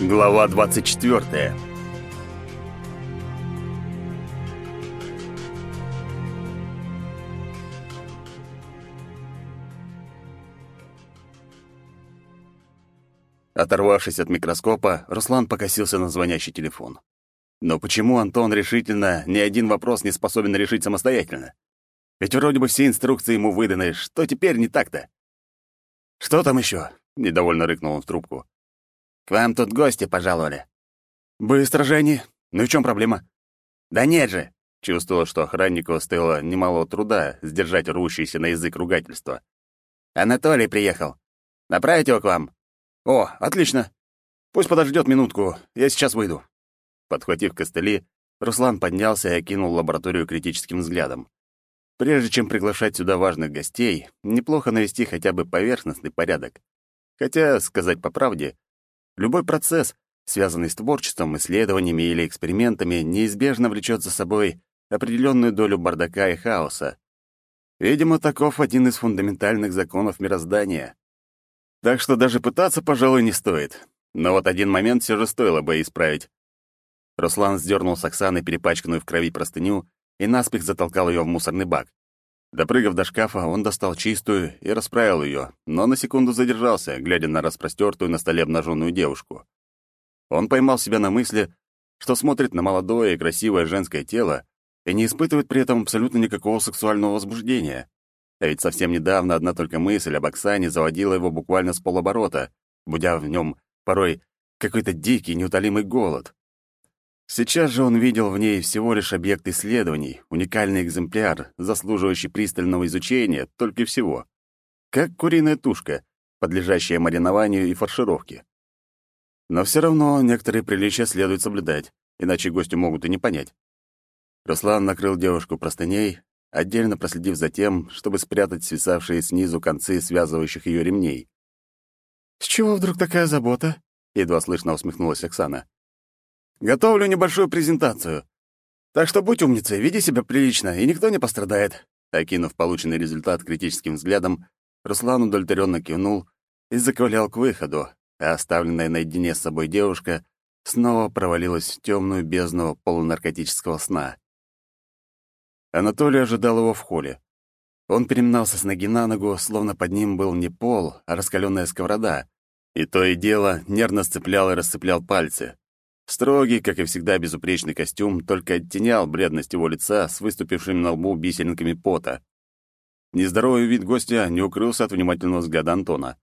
Глава 24. Оторвавшись от микроскопа, Руслан покосился на звонящий телефон. Но почему Антон решительно ни один вопрос не способен решить самостоятельно? Ведь вроде бы все инструкции ему выданы, что теперь не так-то? «Что там еще? недовольно рыкнул он в трубку. К вам тут гости пожаловали. Быстро же они. Ну и в чем проблема? Да нет же. Чувствовал, что охраннику стоило немалого труда сдержать рвущиеся на язык ругательства. Анатолий приехал. Направить его к вам? О, отлично. Пусть подождет минутку, я сейчас выйду. Подхватив костыли, Руслан поднялся и окинул лабораторию критическим взглядом. Прежде чем приглашать сюда важных гостей, неплохо навести хотя бы поверхностный порядок. Хотя, сказать по правде, Любой процесс, связанный с творчеством, исследованиями или экспериментами, неизбежно влечет за собой определенную долю бардака и хаоса. Видимо, таков один из фундаментальных законов мироздания. Так что даже пытаться, пожалуй, не стоит. Но вот один момент все же стоило бы исправить. Руслан сдернул с Оксаны перепачканную в крови простыню и наспех затолкал ее в мусорный бак. Допрыгав до шкафа, он достал чистую и расправил ее, но на секунду задержался, глядя на распростертую на столе обнаженную девушку. Он поймал себя на мысли, что смотрит на молодое и красивое женское тело и не испытывает при этом абсолютно никакого сексуального возбуждения. А ведь совсем недавно одна только мысль об Оксане заводила его буквально с полоборота, будя в нем порой какой-то дикий, неутолимый голод. Сейчас же он видел в ней всего лишь объект исследований, уникальный экземпляр, заслуживающий пристального изучения, только всего. Как куриная тушка, подлежащая маринованию и фаршировке. Но все равно некоторые приличия следует соблюдать, иначе гости могут и не понять. Руслан накрыл девушку простыней, отдельно проследив за тем, чтобы спрятать свисавшие снизу концы связывающих ее ремней. «С чего вдруг такая забота?» — едва слышно усмехнулась Оксана. Готовлю небольшую презентацию. Так что будь умницей, веди себя прилично, и никто не пострадает». Окинув полученный результат критическим взглядом, Руслан удовлетворенно кивнул и заковылял к выходу, а оставленная наедине с собой девушка снова провалилась в темную бездну полунаркотического сна. Анатолий ожидал его в холле. Он переминался с ноги на ногу, словно под ним был не пол, а раскаленная сковорода, и то и дело нервно сцеплял и расцеплял пальцы. Строгий, как и всегда, безупречный костюм только оттенял бледность его лица с выступившими на лбу бисеринками пота. Нездоровый вид гостя не укрылся от внимательного взгляда Антона,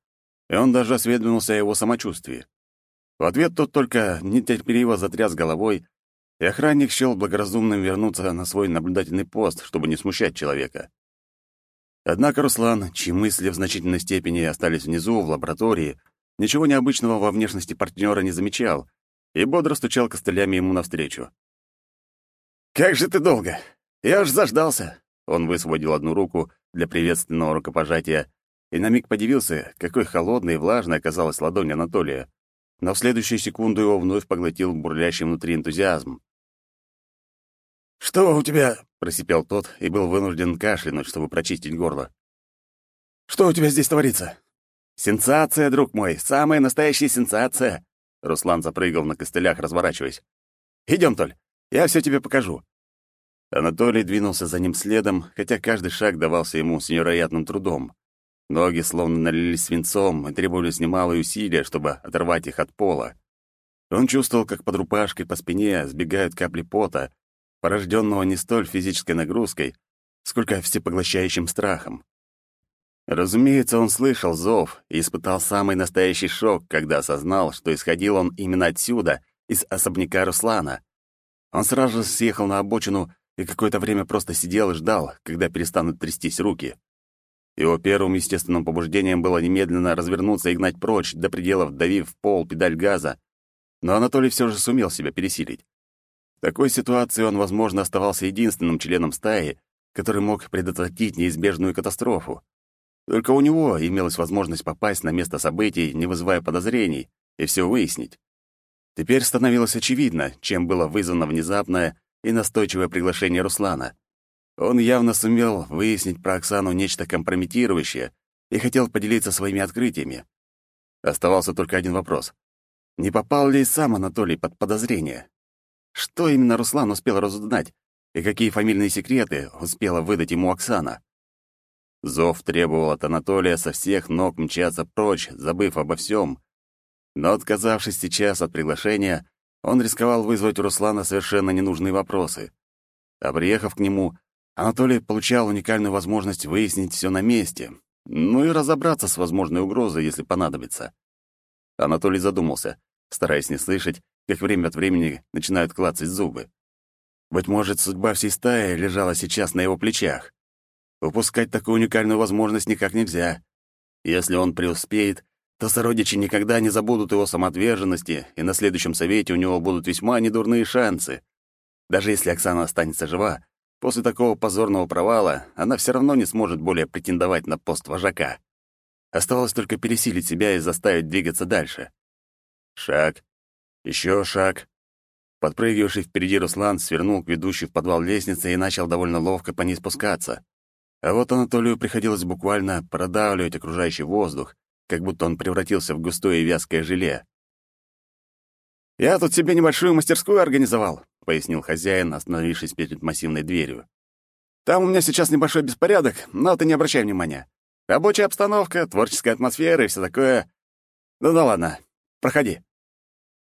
и он даже осведомился о его самочувствии. В ответ тот только нетерпеливо затряс головой, и охранник счел благоразумным вернуться на свой наблюдательный пост, чтобы не смущать человека. Однако Руслан, чьи мысли в значительной степени остались внизу, в лаборатории, ничего необычного во внешности партнера не замечал и бодро стучал костылями ему навстречу. «Как же ты долго! Я уж заждался!» Он высвободил одну руку для приветственного рукопожатия и на миг подивился, какой холодной и влажной оказалась ладонь Анатолия. Но в следующую секунду его вновь поглотил бурлящий внутри энтузиазм. «Что у тебя?» — просипел тот и был вынужден кашлянуть, чтобы прочистить горло. «Что у тебя здесь творится?» «Сенсация, друг мой, самая настоящая сенсация!» Руслан запрыгал на костылях, разворачиваясь. «Идем, Толь, я все тебе покажу». Анатолий двинулся за ним следом, хотя каждый шаг давался ему с невероятным трудом. Ноги словно налились свинцом и требовались немалые усилия, чтобы оторвать их от пола. Он чувствовал, как под рубашкой по спине сбегают капли пота, порожденного не столь физической нагрузкой, сколько всепоглощающим страхом. Разумеется, он слышал зов и испытал самый настоящий шок, когда осознал, что исходил он именно отсюда, из особняка Руслана. Он сразу съехал на обочину и какое-то время просто сидел и ждал, когда перестанут трястись руки. Его первым естественным побуждением было немедленно развернуться и гнать прочь, до пределов давив в пол педаль газа. Но Анатолий все же сумел себя пересилить. В такой ситуации он, возможно, оставался единственным членом стаи, который мог предотвратить неизбежную катастрофу. Только у него имелась возможность попасть на место событий, не вызывая подозрений, и все выяснить. Теперь становилось очевидно, чем было вызвано внезапное и настойчивое приглашение Руслана. Он явно сумел выяснить про Оксану нечто компрометирующее и хотел поделиться своими открытиями. Оставался только один вопрос. не попал ли сам Анатолий под подозрение. Что именно Руслан успел разузнать, и какие фамильные секреты успела выдать ему Оксана? Зов требовал от Анатолия со всех ног мчаться прочь, забыв обо всем. Но, отказавшись сейчас от приглашения, он рисковал вызвать у Руслана совершенно ненужные вопросы. А приехав к нему, Анатолий получал уникальную возможность выяснить все на месте, ну и разобраться с возможной угрозой, если понадобится. Анатолий задумался, стараясь не слышать, как время от времени начинают клацать зубы. Быть может, судьба всей стаи лежала сейчас на его плечах. Упускать такую уникальную возможность никак нельзя. Если он преуспеет, то сородичи никогда не забудут его самоотверженности, и на следующем совете у него будут весьма недурные шансы. Даже если Оксана останется жива, после такого позорного провала она все равно не сможет более претендовать на пост вожака. Оставалось только пересилить себя и заставить двигаться дальше. Шаг. еще шаг. Подпрыгивавший впереди Руслан свернул к ведущей в подвал лестницы и начал довольно ловко по ней спускаться. А вот Анатолию приходилось буквально продавливать окружающий воздух, как будто он превратился в густое и вязкое желе. «Я тут себе небольшую мастерскую организовал», — пояснил хозяин, остановившись перед массивной дверью. «Там у меня сейчас небольшой беспорядок, но ты не обращай внимания. Рабочая обстановка, творческая атмосфера и все такое. Ну да ладно, проходи».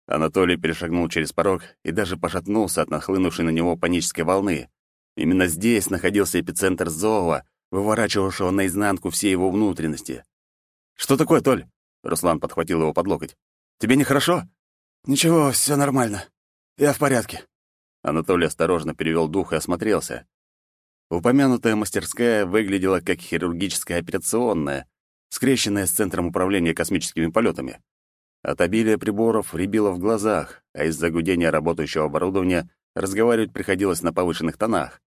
Анатолий перешагнул через порог и даже пошатнулся от нахлынувшей на него панической волны. Именно здесь находился эпицентр зова, выворачивавшего наизнанку все его внутренности. «Что такое, Толь?» — Руслан подхватил его под локоть. «Тебе нехорошо?» «Ничего, все нормально. Я в порядке». Анатолий осторожно перевел дух и осмотрелся. Упомянутая мастерская выглядела как хирургическая операционная, скрещенная с Центром управления космическими полетами. От обилия приборов рябило в глазах, а из-за гудения работающего оборудования разговаривать приходилось на повышенных тонах.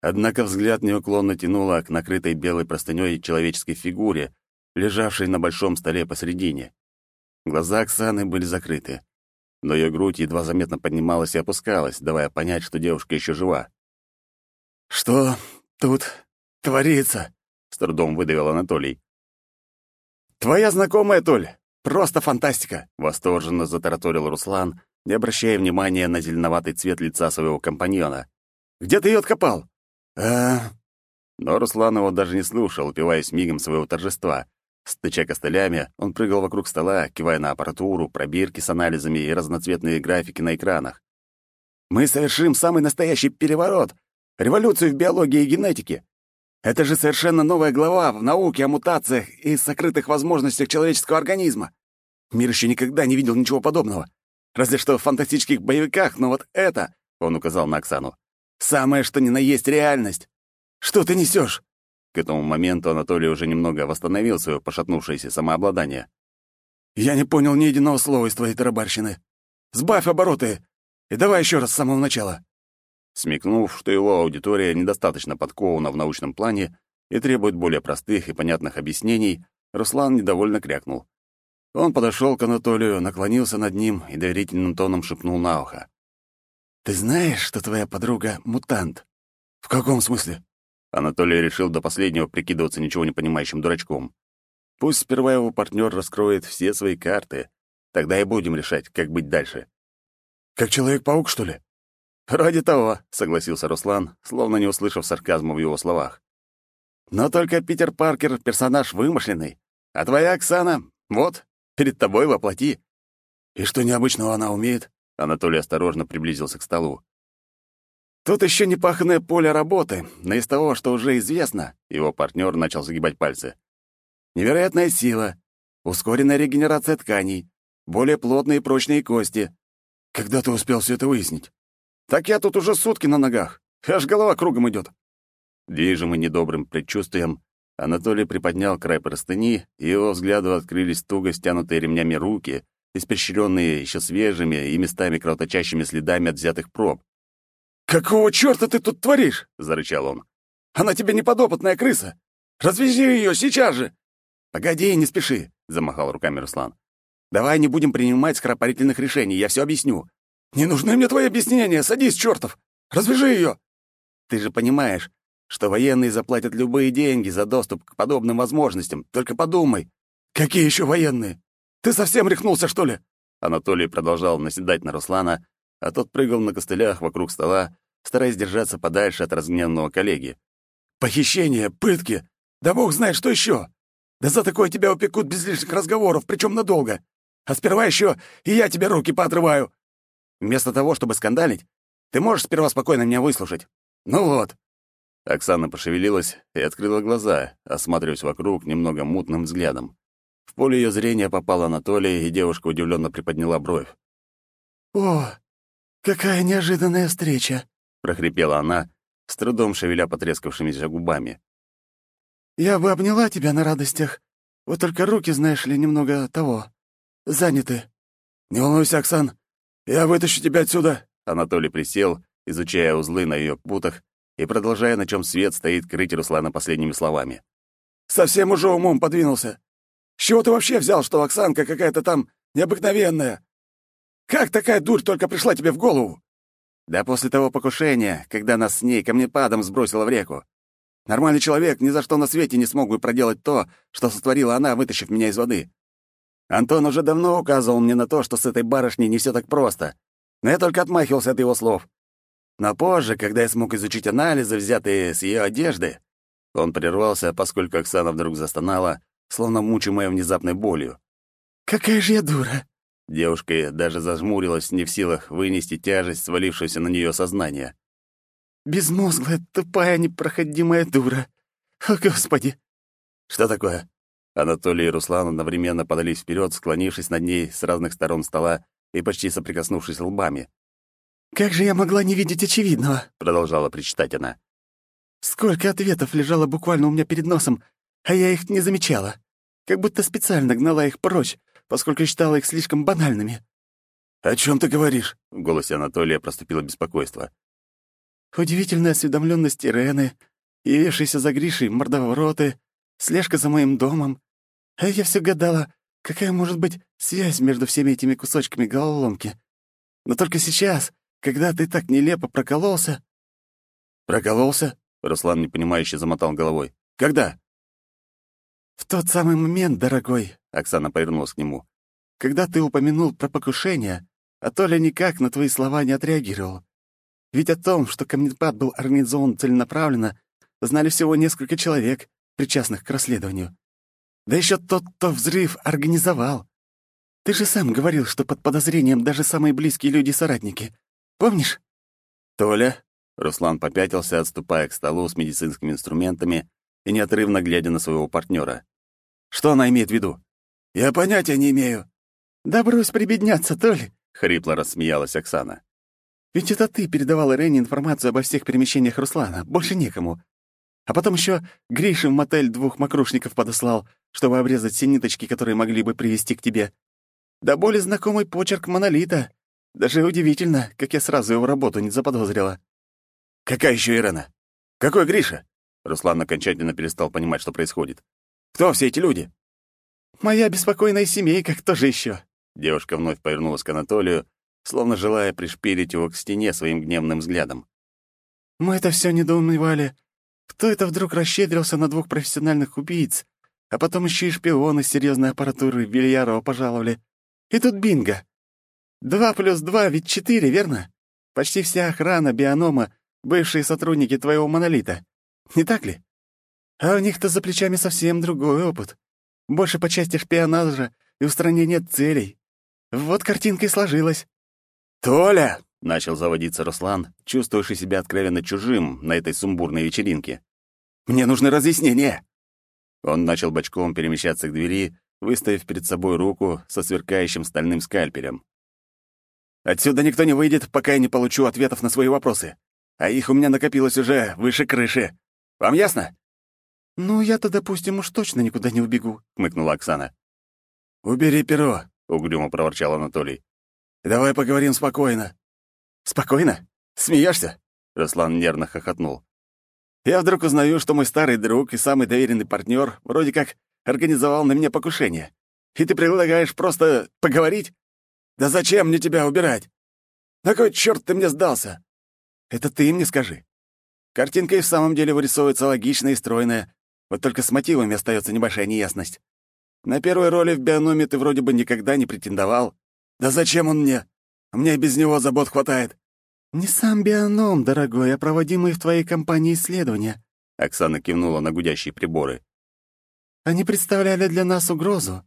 Однако взгляд неуклонно тянуло к накрытой белой простынёй человеческой фигуре, лежавшей на большом столе посередине. Глаза Оксаны были закрыты, но ее грудь едва заметно поднималась и опускалась, давая понять, что девушка еще жива. «Что тут творится?» — с трудом выдавил Анатолий. «Твоя знакомая, Толь, просто фантастика!» — восторженно затараторил Руслан, не обращая внимания на зеленоватый цвет лица своего компаньона. «Где ты ее откопал?» «А...» Но Руслан его даже не слушал, упиваясь мигом своего торжества. Стыча костылями, он прыгал вокруг стола, кивая на аппаратуру, пробирки с анализами и разноцветные графики на экранах. «Мы совершим самый настоящий переворот! Революцию в биологии и генетике! Это же совершенно новая глава в науке о мутациях и сокрытых возможностях человеческого организма! Мир еще никогда не видел ничего подобного. Разве что в фантастических боевиках, но вот это, — он указал на Оксану, — самое что ни на есть реальность. Что ты несешь? К этому моменту Анатолий уже немного восстановил свое пошатнувшееся самообладание. «Я не понял ни единого слова из твоей тарабарщины. Сбавь обороты и давай еще раз с самого начала». Смекнув, что его аудитория недостаточно подкована в научном плане и требует более простых и понятных объяснений, Руслан недовольно крякнул. Он подошел к Анатолию, наклонился над ним и доверительным тоном шепнул на ухо. «Ты знаешь, что твоя подруга — мутант?» «В каком смысле?» Анатолий решил до последнего прикидываться ничего не понимающим дурачком. Пусть сперва его партнер раскроет все свои карты, тогда и будем решать, как быть дальше. «Как Человек-паук, что ли?» «Ради того», — согласился Руслан, словно не услышав сарказма в его словах. «Но только Питер Паркер — персонаж вымышленный, а твоя Оксана — вот, перед тобой воплоти». «И что необычного она умеет?» Анатолий осторожно приблизился к столу. Тут еще непаханное поле работы, но из того, что уже известно, его партнер начал загибать пальцы. Невероятная сила, ускоренная регенерация тканей, более плотные и прочные кости. Когда ты успел все это выяснить? Так я тут уже сутки на ногах, аж голова кругом идет. Движимый недобрым предчувствием, Анатолий приподнял край простыни, и его взгляду открылись туго стянутые ремнями руки, испещренные еще свежими и местами кровоточащими следами от взятых проб. «Какого чёрта ты тут творишь?» — зарычал он. «Она тебе не подопытная крыса! Развяжи её сейчас же!» «Погоди, не спеши!» — замахал руками Руслан. «Давай не будем принимать скоропалительных решений, я всё объясню». «Не нужны мне твои объяснения, садись, чёртов! Развяжи её!» «Ты же понимаешь, что военные заплатят любые деньги за доступ к подобным возможностям. Только подумай». «Какие ещё военные? Ты совсем рехнулся, что ли? Анатолий продолжал наседать на Руслана, а тот прыгал на костылях вокруг стола, стараясь держаться подальше от разгневанного коллеги. «Похищение, пытки! Да бог знает, что еще! Да за такое тебя упекут без лишних разговоров, причем надолго! А сперва еще и я тебе руки поотрываю!» «Вместо того, чтобы скандалить, ты можешь сперва спокойно меня выслушать?» «Ну вот!» Оксана пошевелилась и открыла глаза, осматриваясь вокруг немного мутным взглядом. В поле ее зрения попал Анатолий, и девушка удивленно приподняла бровь. «О, какая неожиданная встреча!» — прохрипела она, с трудом шевеля потрескавшимися губами. «Я бы обняла тебя на радостях, вот только руки, знаешь ли, немного того, заняты. Не волнуйся, Оксан, я вытащу тебя отсюда!» Анатолий присел, изучая узлы на ее путах и продолжая, на чем свет стоит крыть Руслана последними словами. «Совсем уже умом подвинулся. С чего ты вообще взял, что Оксанка какая-то там необыкновенная? Как такая дурь только пришла тебе в голову?» «Да после того покушения, когда нас с ней камнепадом сбросило в реку. Нормальный человек ни за что на свете не смог бы проделать то, что сотворила она, вытащив меня из воды. Антон уже давно указывал мне на то, что с этой барышней не все так просто, но я только отмахивался от его слов. Но позже, когда я смог изучить анализы, взятые с ее одежды, он прервался, поскольку Оксана вдруг застонала, словно мучимая внезапной болью. «Какая же я дура!» Девушка даже зажмурилась, не в силах вынести тяжесть, свалившуюся на нее сознание. «Безмозглая, тупая, непроходимая дура! О, Господи!» «Что такое?» Анатолий и Руслан одновременно подались вперед, склонившись над ней с разных сторон стола и почти соприкоснувшись лбами. «Как же я могла не видеть очевидного?» — продолжала причитать она. «Сколько ответов лежало буквально у меня перед носом, а я их не замечала. Как будто специально гнала их прочь, поскольку считала их слишком банальными». «О чем ты говоришь?» — в голосе Анатолия проступило беспокойство. «Удивительная осведомленность Ирены, явившаяся за Гришей мордовороты, слежка за моим домом. А я все гадала, какая может быть связь между всеми этими кусочками головоломки. Но только сейчас, когда ты так нелепо прокололся...» «Прокололся?» — Руслан непонимающе замотал головой. «Когда?» «В тот самый момент, дорогой», — Оксана повернулась к нему, «когда ты упомянул про покушение, а Толя никак на твои слова не отреагировал. Ведь о том, что камнепад был организован целенаправленно, знали всего несколько человек, причастных к расследованию. Да еще тот, кто взрыв организовал. Ты же сам говорил, что под подозрением даже самые близкие люди-соратники. Помнишь?» «Толя?» — Руслан попятился, отступая к столу с медицинскими инструментами и неотрывно глядя на своего партнера. «Что она имеет в виду?» «Я понятия не имею». «Да брось прибедняться, Толя!» — хрипло рассмеялась Оксана. «Ведь это ты передавала Рене информацию обо всех перемещениях Руслана, больше некому. А потом еще Гриша в мотель двух мокрушников подослал, чтобы обрезать все ниточки, которые могли бы привести к тебе. Да более знакомый почерк монолита. Даже удивительно, как я сразу его работу не заподозрила. «Какая еще Ирена? Какой Гриша?» Руслан окончательно перестал понимать, что происходит. «Кто все эти люди?» «Моя беспокойная семейка, кто же еще? Девушка вновь повернулась к Анатолию, словно желая пришпилить его к стене своим гневным взглядом. «Мы это все недоумевали. Кто это вдруг расщедрился на двух профессиональных убийц, а потом еще и шпионы с серьезной аппаратуры Вильярова пожаловали? И тут бинго! Два плюс два ведь четыре, верно? Почти вся охрана бионома — бывшие сотрудники твоего монолита. Не так ли? А у них-то за плечами совсем другой опыт. Больше по части шпионажа и устранения целей. Вот картинка и сложилась. «Толя!» — начал заводиться Руслан, чувствующий себя откровенно чужим на этой сумбурной вечеринке. «Мне нужны разъяснения!» Он начал бочком перемещаться к двери, выставив перед собой руку со сверкающим стальным скальпелем. Отсюда никто не выйдет, пока я не получу ответов на свои вопросы. А их у меня накопилось уже выше крыши. Вам ясно?» «Ну, я-то, допустим, уж точно никуда не убегу», — хмыкнула Оксана. «Убери перо», — угрюмо проворчал Анатолий. «Давай поговорим спокойно». «Спокойно? Смеешься? Руслан нервно хохотнул. «Я вдруг узнаю, что мой старый друг и самый доверенный партнер вроде как организовал на меня покушение. И ты предлагаешь просто поговорить? Да зачем мне тебя убирать? На кой черт ты мне сдался? Это ты мне скажи. Картинка и в самом деле вырисовывается логичная и стройная, вот только с мотивами остается небольшая неясность. На первой роли в биономе ты вроде бы никогда не претендовал. «Да зачем он мне? Мне без него забот хватает». «Не сам бионом, дорогой, а проводимые в твоей компании исследования», — Оксана кивнула на гудящие приборы. «Они представляли для нас угрозу.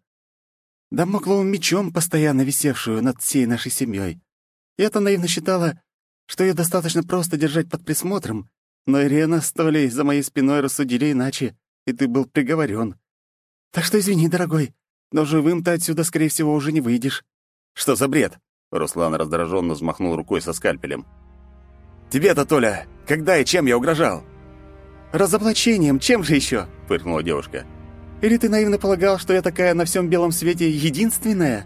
Дамокловым мечом, постоянно висевшую над всей нашей семьей. Я-то наивно считала, что ее достаточно просто держать под присмотром, но Ирена с Толей за моей спиной рассудили иначе, и ты был приговорен. Так что извини, дорогой, но живым ты отсюда, скорее всего, уже не выйдешь». «Что за бред?» Руслан раздраженно взмахнул рукой со скальпелем. «Тебе-то, Толя, когда и чем я угрожал?» «Разоблачением, чем же еще?» — фыркнула девушка. «Или ты наивно полагал, что я такая на всем белом свете единственная?»